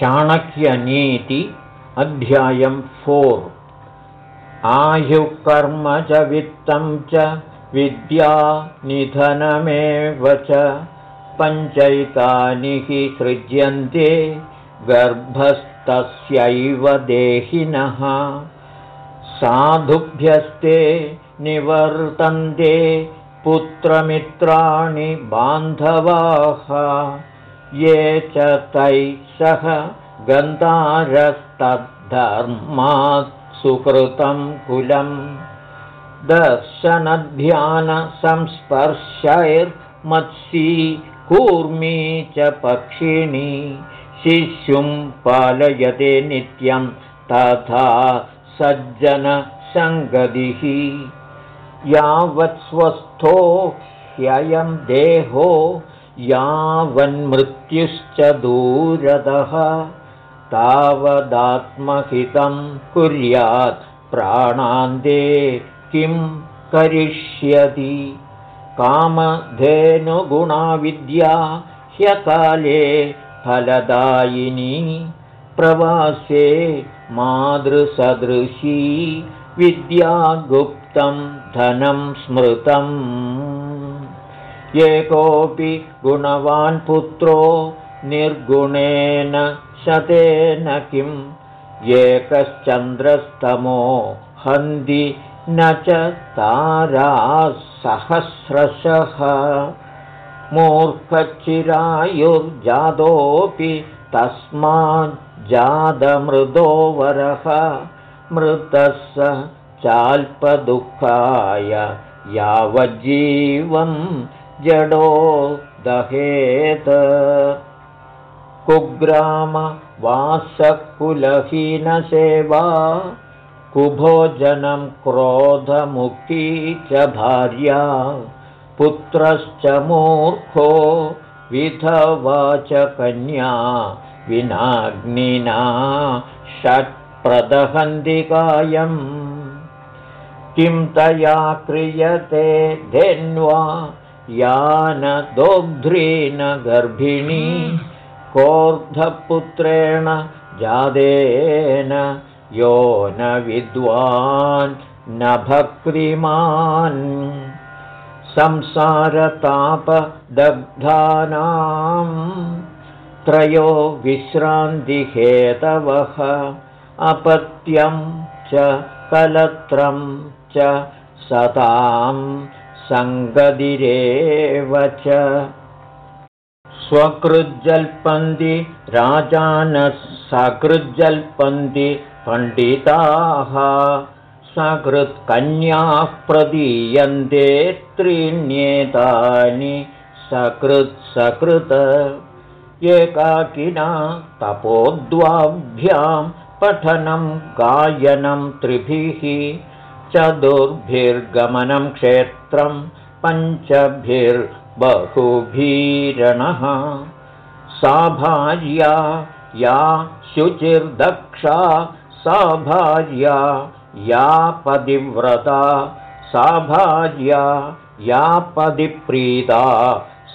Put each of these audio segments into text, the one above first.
चाणक्यनीति अध्यायं फोर्। आयुःकर्म च वित्तं च विद्या निधनमेव च पञ्चैकानि हि सृज्यन्ते गर्भस्तस्यैव देहिनः। साधुभ्यस्ते निवर्तन्ते पुत्रमित्राणि बान्धवाः ये च तैः सह गन्तारस्तद्धर्मात् सुकृतं कुलं दर्शनध्यानसंस्पर्शैर्मत्सी कूर्मी च पक्षिणी शिशुं पालयते नित्यं तथा सज्जनसङ्गतिः। यावत्स्वस्थो ह्ययं देहो यावन्मृत्युश्च दूरदः तावदात्महितं कुर्यात् प्राणान्ते किं करिष्यति? कामधेनुगुणाविद्या ह्यकाले फलदायिनी प्रवासे मातृसदृशी विद्या गुप्तं धनं स्मृतम् एकोऽपि गुणवान् पुत्रो निर्गुणेन शतेन किम् एकश्चन्द्रस्तमो हन्ति न च तारासहस्रशः। मूर्खचिरायुर्जातोऽपि तस्माज्जातमृदो वरः। मृतः स चाल्पदुःखाय यावज्जीवं जडो दहेत कुग्रामवासकुलहीनसेवा कुभोजनं क्रोधमुखी च भार्या पुत्रश्च मूर्खो विधवा च कन्या विनाग्निना षट्प्रदहन्दिकायम्। किं तया क्रियते धेन्वा यानदोग्ध्रेण गर्भिणी कोर्धपुत्रेण जादेन यो न विद्वान् न भक्तिमान्। संसारतापदग्धानां त्रयो विश्रान्तिहेतवः अपत्यं च कलत्रं च सतां सङ्गदिरेव च। स्वकृज्जल्पन्ति राजानः सकृज्जल्पन्ति पण्डिताः। सकृत्कन्याः प्रदीयन्ते त्रीण्येतानि। सकृत्सकृत एकाकिना तपोद्वाभ्यां पठनं गायनं त्रिभिः चतुर्भिर्गमनं क्षेत्रं पञ्चभिर्बहुभीरणः सा भार्या या शुचिर्दक्षा सा भार्या या पदिव्रता सा भार्या या पदिप्रीता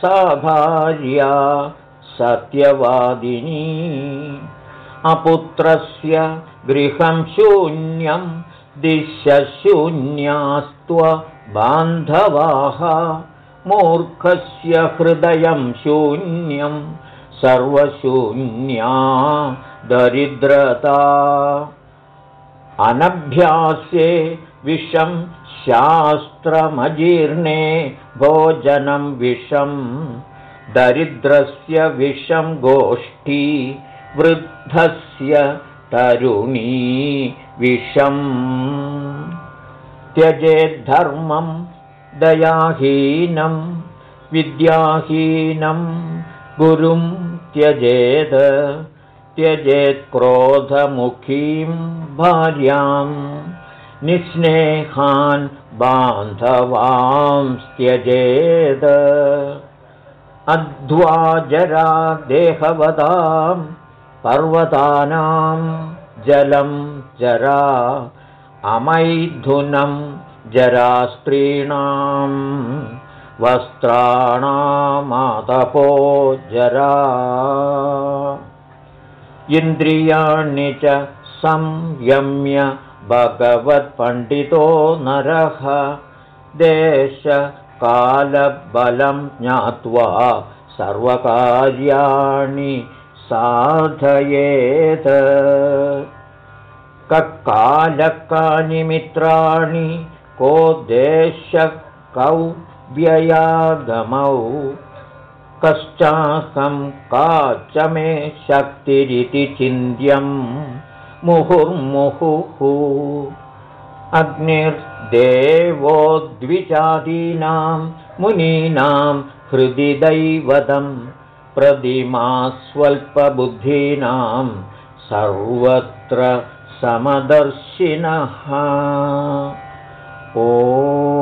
सा भार्या सत्यवादिनी। अपुत्रस्य गृहं शून्यं दिशशून्यास्त्वबान्धवाः मूर्खस्य हृदयं शून्यं सर्वशून्या दरिद्रता। अनभ्यासे विषं शास्त्रमजीर्णे भोजनं विषं दरिद्रस्य विषं गोष्ठी वृद्धस्य तरुणी विषम् त्यजेद्धर्मं दयाहीनं विद्याहीनं गुरुं त्यजेद त्यजेत्क्रोधमुखीं भार्यां निःस्नेहान् बान्धवां त्यजेद अध्वाजरा देहवदां पर्वतानां जलं जरा अमैथुनं जरास्त्रीणां वस्त्राणामातपो जरा। इन्द्रियाणि च संयम्य भगवत्पण्डितो नरः देशकालबलं ज्ञात्वा सर्वकार्याणि साधयेत्। ककालकानि मित्राणि को देशः व्ययागमौ का च मे शक्तिरिति चिन्त्यं मुहुर्मुहुः। अग्निर्देवो द्विजातीनां मुनीनां हृदि दैवतं प्रतिमा स्वल्पबुद्धीनां सर्वत्र समदर्शिनः। ओ